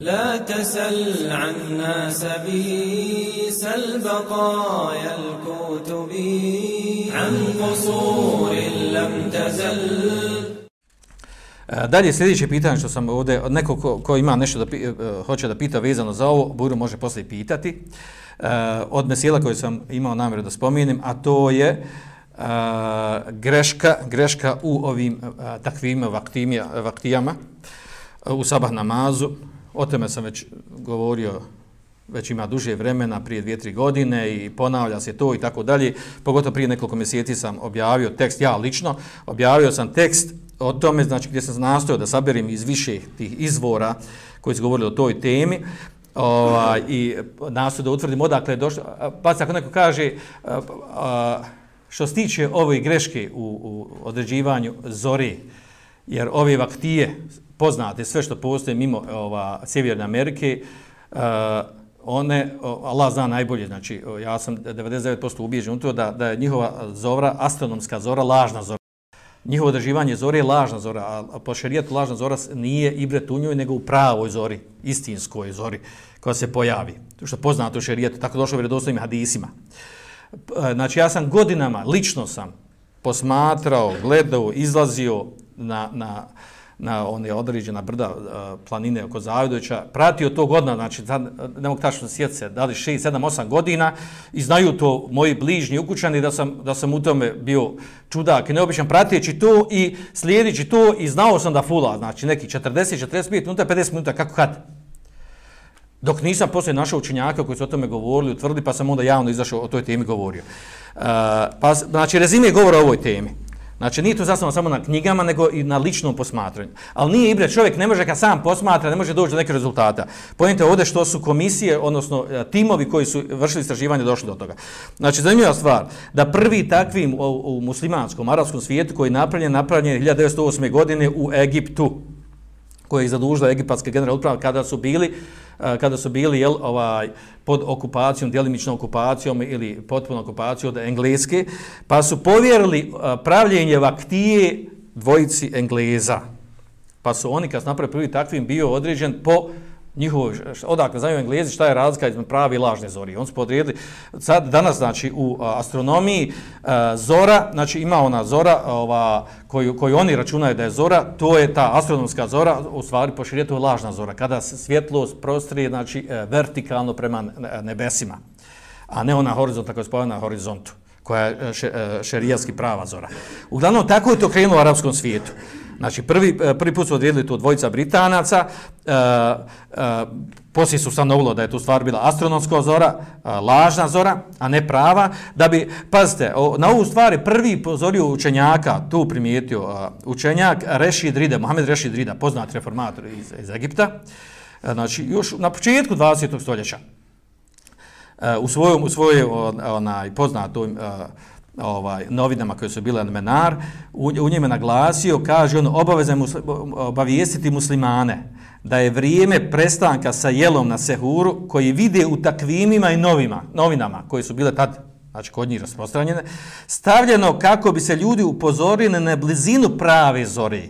لا تسل عن ناسبي سل بقايا الكتب عن قصور لم تزل E, dalje, sljedeće pitanje što sam ovdje, od nekog ko, ko ima nešto da pi, uh, hoće da pita vezano za ovo, Buru može poslije pitati. Uh, od mesela koje sam imao namjeru da spomenem, a to je uh, greška, greška u ovim uh, takvim vaktijama, uh, u sabah namazu. O tome sam već govorio već ima duže vremena, prije dvije, tri godine i ponavlja se to i tako dalje. Pogotovo prije nekoliko mjeseci sam objavio tekst, ja lično, objavio sam tekst o tome, znači gdje sam nastojao da saberim iz više tih izvora koji su govorili o toj temi ovaj, i nastojao da utvrdim odakle je došlo. Pa ako neko kaže a, a, što se tiče ove greške u, u određivanju zori, jer ove vaktije poznate sve što postoje mimo ova, Sjeverne Amerike, uh, one, Allah zna najbolje, znači ja sam 99% ubijeđen u to da, da je njihova zora, astronomska zora, lažna zora njihovo održivanje zore je lažna zora, a po šarijetu lažna zora nije ibret u njoj, nego u pravoj zori, istinskoj zori, koja se pojavi. To što poznato u šarijetu, tako došlo u vredostojnim hadisima. E, znači, ja sam godinama, lično sam posmatrao, gledao, izlazio na, na, na one određena brda e, planine oko Zavidovića, pratio to godina, znači, sad, ne mogu tačno sjeti se, da li 6, 7, 8 godina, i znaju to moji bližnji ukućani da sam, da sam u tome bio čudak i neobičan, pratijeći to i slijedići to i znao sam da fula, znači, neki 40, 45 minuta, 50 minuta, kako kad? Dok nisam poslije našao učenjaka koji su o tome govorili, utvrdili, pa sam onda javno izašao o toj temi govorio. Uh, pa, znači, rezime govora o ovoj temi. Znači, nije to zasnovano samo na knjigama, nego i na ličnom posmatranju. Ali nije ibre, čovjek ne može kad sam posmatra, ne može doći do neke rezultata. Pojente ovdje što su komisije, odnosno e, timovi koji su vršili istraživanje, došli do toga. Znači, zanimljiva stvar, da prvi takvim u, u muslimanskom, arabskom svijetu koji je napravljen, napravljen 1908. godine u Egiptu, koji je zadužila egipatske generalne uprave kada su bili Eh, kada su bili jel, ovaj, pod okupacijom, djelimičnom okupacijom ili potpuno okupacijom od Engleske, pa su povjerili eh, pravljenje vaktije dvojici Engleza. Pa su oni, kad su napravili prvi takvim, bio određen po njihovo, odakle znaju englezi šta je razlika između pravi i lažne zori. On su podrijedili, sad, danas, znači, u astronomiji e, zora, znači, ima ona zora ova, koju, koju oni računaju da je zora, to je ta astronomska zora, u stvari, po širijetu je lažna zora, kada se svjetlost prostrije, znači, e, vertikalno prema e, nebesima, a ne ona horizonta tako je spojena na horizontu koja je e, prava zora. Uglavnom, tako je to krenulo u arapskom svijetu. Znači, prvi, e, prvi put su odvijedili tu dvojica Britanaca, uh, uh, poslije su stanovilo da je tu stvar bila astronomska zora, e, lažna zora, a ne prava, da bi, pazite, o, na ovu stvari prvi pozorio učenjaka, tu primijetio e, učenjak, Rešid Rida, Mohamed Rešid Rida, poznat reformator iz, iz Egipta, e, znači, još na početku 20. stoljeća, e, u svojom, u svojoj onaj, poznatoj uh, ovaj novinama koje su bile na Menar, u, u njima naglasio, kaže on, obaveza musli, obavijestiti muslimane da je vrijeme prestanka sa jelom na sehuru koji vide u takvimima i novima, novinama koje su bile tad, znači kod njih rasprostranjene, stavljeno kako bi se ljudi upozorili na blizinu prave zore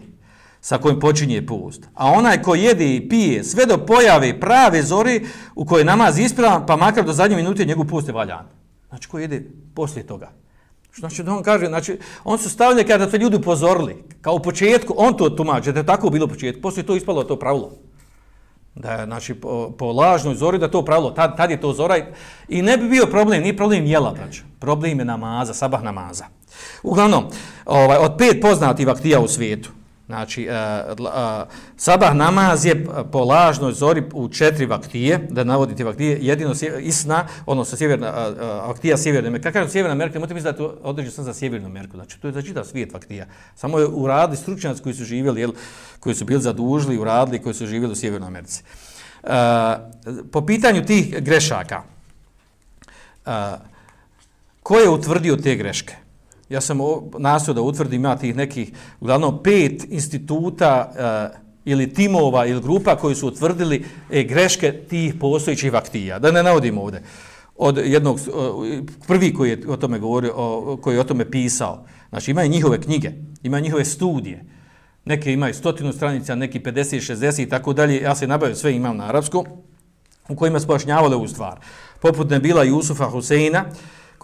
sa kojim počinje pust. A onaj ko jede i pije sve do pojave prave zori u kojoj namaz ispravan, pa makar do zadnje minute njegov post je valjan. Znači ko jede poslije toga. Znači da on kaže, znači on su stavljeni kada te ljudi upozorili, kao u početku, on to tumače, da je tako bilo u početku, poslije to ispalo to pravilo. Da je, znači, po, po lažnoj zori da to pravilo, tad, tad je to zora i ne bi bio problem, nije problem jela, znači, problem je namaza, sabah namaza. Uglavnom, ovaj, od pet poznatih vaktija u svijetu, Znači, uh, uh, sabah namaz je po lažnoj zori u četiri vaktije, da navodite vaktije, jedino isna, odnosno sjeverna, uh, vaktija sjeverne Amerike. Kako kažem sjeverna Amerika, možete misliti da je to određen sam za sjevernu Ameriku. Znači, to je za čitav svijet vaktija. Samo je uradili stručnjaci koji su živjeli, jel, koji su bili zadužili, uradili, koji su živjeli u sjevernoj Americi. Uh, po pitanju tih grešaka, uh, ko je utvrdio te greške? Ja sam nasio da utvrdim ja tih nekih, uglavnom, pet instituta e, ili timova ili grupa koji su utvrdili e, greške tih postojićih vaktija. Da ne navodim ovdje. Od jednog, eh, prvi koji je o tome govorio, o, koji je o tome pisao. Znači, imaju njihove knjige, imaju njihove studije. neke imaju stotinu stranica, neki 50, 60 i tako dalje, ja se nabavio sve imam na arapsku, u kojima spojašnjavali ovu stvar. Poput ne bila Jusufa Huseina,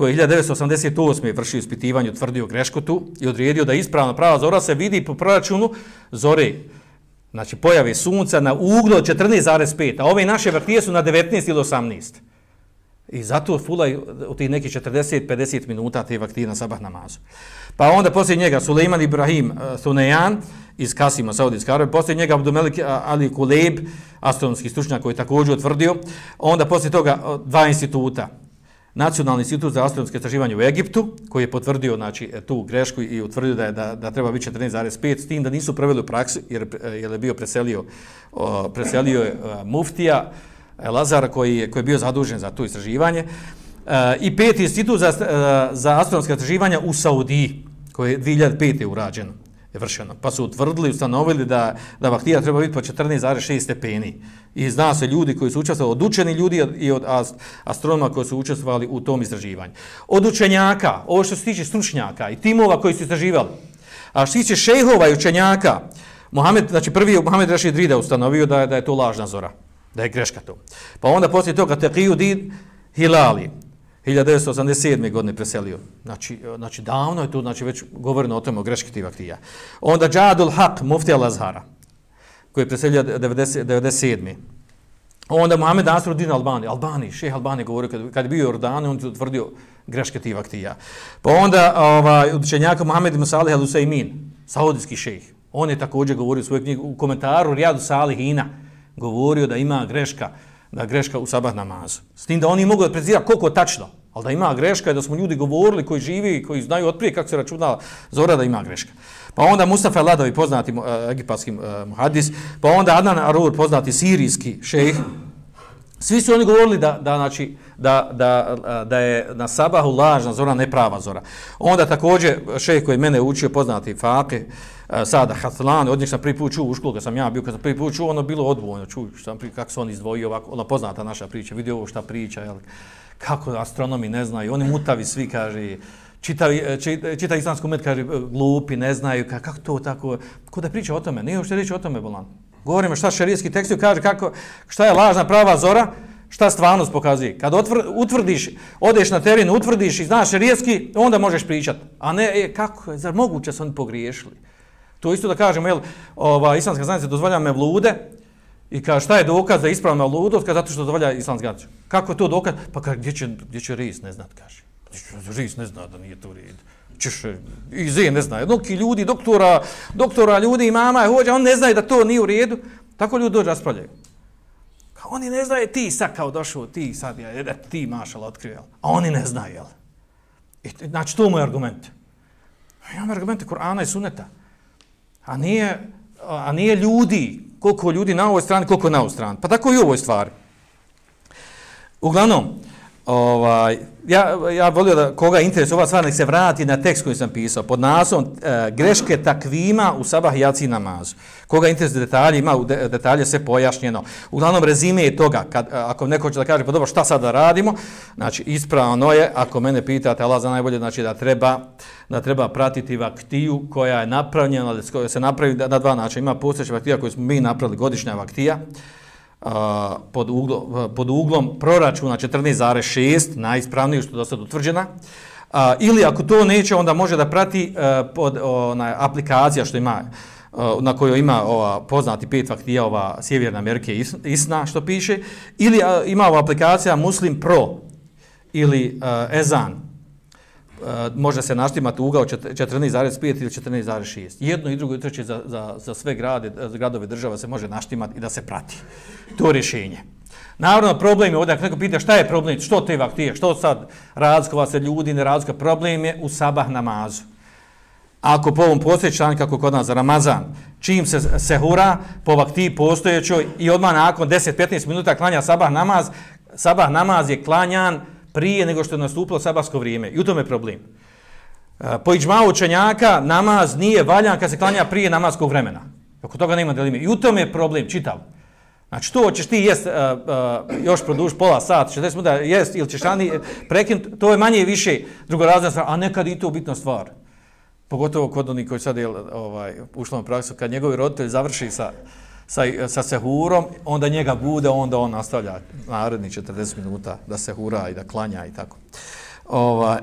koji je 1988. vršio ispitivanje, utvrdio grešku tu i odredio da ispravna prava zora se vidi po proračunu zore, znači pojave sunca na uglu 14,5, a ove naše vrtije su na 19 ili 18. I zato fulaj u tih nekih 40-50 minuta te vaktije na sabah namazu. Pa onda poslije njega Suleiman Ibrahim eh, uh, Thunejan iz Kasima, Saudijske Arabe, poslije njega Abdumelik eh, Ali Kuleb, astronomski stručnjak koji je također utvrdio. Onda poslije toga eh, dva instituta. Nacionalni institut za astronomske istraživanje u Egiptu, koji je potvrdio znači, e, tu grešku i utvrdio da, je, da, da treba biti 14,5, s tim da nisu proveli u praksi, jer, e, jer je bio preselio, preselio je e, muftija, Lazara koji je, koji je bio zadužen za to istraživanje. E, I peti institut za, za astronomske istraživanja u Saudiji, koji je 2005. urađeno, je vršeno. Pa su utvrdili, ustanovili da, da vaktija treba biti po 14,6 stepeni. I zna se ljudi koji su učestvovali, od učeni ljudi i od astronoma koji su učestvovali u tom istraživanju. Od učenjaka, ovo što se tiče stručnjaka i timova koji su istraživali, a što se tiče šehova i učenjaka, Mohamed, znači prvi Mohamed Rashid Rida ustanovio da je, da je to lažna zora da je greška to. Pa onda poslije toga Teqiju Din Hilali, 1987. godine preselio. Znači, znači davno je to, znači već govoreno o tome o greški tih. Onda Džadul Haq, muftija Lazhara, koji je preselio 90, 97. Onda Mohamed Nasruddin Albani, Albani, šeh Albani govorio kad, kad je bio u Jordanu, on je utvrdio greške ti vaktija. Pa onda ovaj, učenjaka Mohamed Musalih al-Usaymin, saudijski šeh, on je također govorio u svojoj knjigi u komentaru Rijadu Salihina, govorio da ima greška, da greška u sabah namazu. S tim da oni mogu da prezira koliko tačno, ali da ima greška i da smo ljudi govorili koji živi, koji znaju otprije kako se računa zora da ima greška. Pa onda Mustafa Ladovi, poznati uh, egipatski eh, uh, muhadis, pa onda Adnan Arur, poznati sirijski šejh, svi su oni govorili da, da, znači, da, da, eh, da je na sabahu lažna zora, neprava zora. Onda također šejh koji mene učio, poznati Fake, E, sada Hatlan, od njih sam prvi put čuo u školu, kad sam ja bio, kad sam prvi put čuo, ono bilo odvojno, čuo sam prvi, kako se on izdvojio ovako, ona poznata naša priča, vidio ovo šta priča, jel, kako astronomi ne znaju, oni mutavi svi, kaže, čitav, čita, e, e, čita islamsku med, kaže, e, glupi, ne znaju, kako to tako, ko da priča o tome, nije uopšte reći o tome, bolan. Govorimo šta šerijski tekst kaže, kako, šta je lažna prava zora, šta stvarnost pokazuje. Kad otvr, utvrdiš, odeš na teren, utvrdiš i znaš šerijski, onda možeš pričati. A ne, e, kako, zar moguće su oni pogriješili? To isto da kažemo, jel, ova, islamska znanica dozvolja me vlude i kaže šta je dokaz da ispravna ludost, kaže zato što dozvolja islamska zajednica. Kako je to dokaz? Pa kaže, gdje će, gdje će ris ne znat, kaže. Ris ne zna da nije to red. Češ, e, i Z ne zna. Jednoki ljudi, doktora, doktora ljudi, mama, hođa, on ne zna da to nije u redu. Tako ljudi dođe raspravljaju. Kao oni ne znaju, ti sad kao došao, ti sad, ja, da ti mašala otkrio, a oni ne znaju, jel? I, znači, to je moj argument. Ja imam argumente Kur'ana i Suneta a nije, a nije ljudi, koliko ljudi na ovoj strani, koliko na ovoj strani. Pa tako i u ovoj stvari. Uglavnom, ovaj, ja, ja volio da koga interesuje ova stvar, nek se vrati na tekst koji sam pisao, pod naslovom e, greške takvima u sabah jaci namaz. Koga interes detalje, ima u de, detalje sve pojašnjeno. Uglavnom, rezime je toga, kad, e, ako neko će da kaže, pa dobro, šta sad da radimo, znači, ispravno je, ako mene pitate, Allah za najbolje, znači da treba, da treba pratiti vaktiju koja je napravljena, koja se napravi na dva načina. Ima postojeća vaktija koju smo mi napravili, godišnja vaktija, pod, uglo, pod uglom proračuna 14,6, najispravnije što je do sada utvrđena. A, ili ako to neće, onda može da prati a, pod ona, aplikacija što ima a, na kojoj ima ova poznati pet faktija ova Sjeverna Amerike Isna što piše ili a, ima ova aplikacija Muslim Pro ili a, Ezan Eh, može se naštimati ugao 14,5 ili 14,6. Jedno i drugo i treće za, za, za sve grade, eh, za gradove država se može naštimati i da se prati. To je rješenje. Naravno, problem je ovdje, ako neko pita šta je problem, što te vaktije, što sad razkova se ljudi, ne razkova, problem je u sabah namazu. Ako po ovom postojećan, kako kod nas za Ramazan, čim se se hura po vakti postojećoj i odmah nakon 10-15 minuta klanja sabah namaz, sabah namaz je klanjan prije nego što je nastupilo sabahsko vrijeme. I u tome je problem. E, po iđmao učenjaka namaz nije valjan kad se klanja prije namaskog vremena. Oko toga nema delime. I u tome je problem, čitav. Znači, to ćeš ti jest uh, uh, još produž pola sat, 60 minuta jest ili ćeš rani prekinuti, to je manje i više drugorazna stvar, a nekad i to bitna stvar. pogotovo kod onih koji sad je ovaj, ušlo na praksu, kad njegovi roditelji završi sa, sa, sa sehurom, onda njega bude, onda on nastavlja naredni 40 minuta da se hura i da klanja i tako. Ovaj,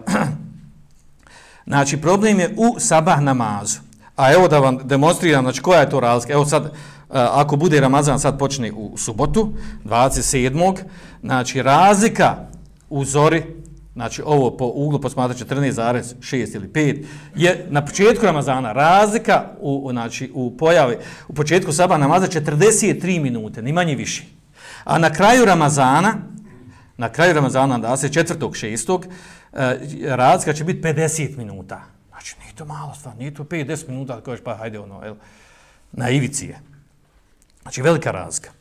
znači, problem je u sabah namazu. A evo da vam demonstriram, znači, koja je to razlika. Evo sad, eh, ako bude Ramazan sad počne u subotu, 27. Znači, razlika u zori, znači ovo po uglu posmatra 14,6 ili 5, je na početku Ramazana razlika u, znači, u pojavi, u početku saba namaza 43 minute, ni manje više. A na kraju Ramazana, na kraju Ramazana, da se četvrtog, šestog, eh, razlika će biti 50 minuta. Znači, nije to malo stvar, nije to 5-10 minuta, kažeš pa hajde ono, el, na ivici je. Znači, velika razlika.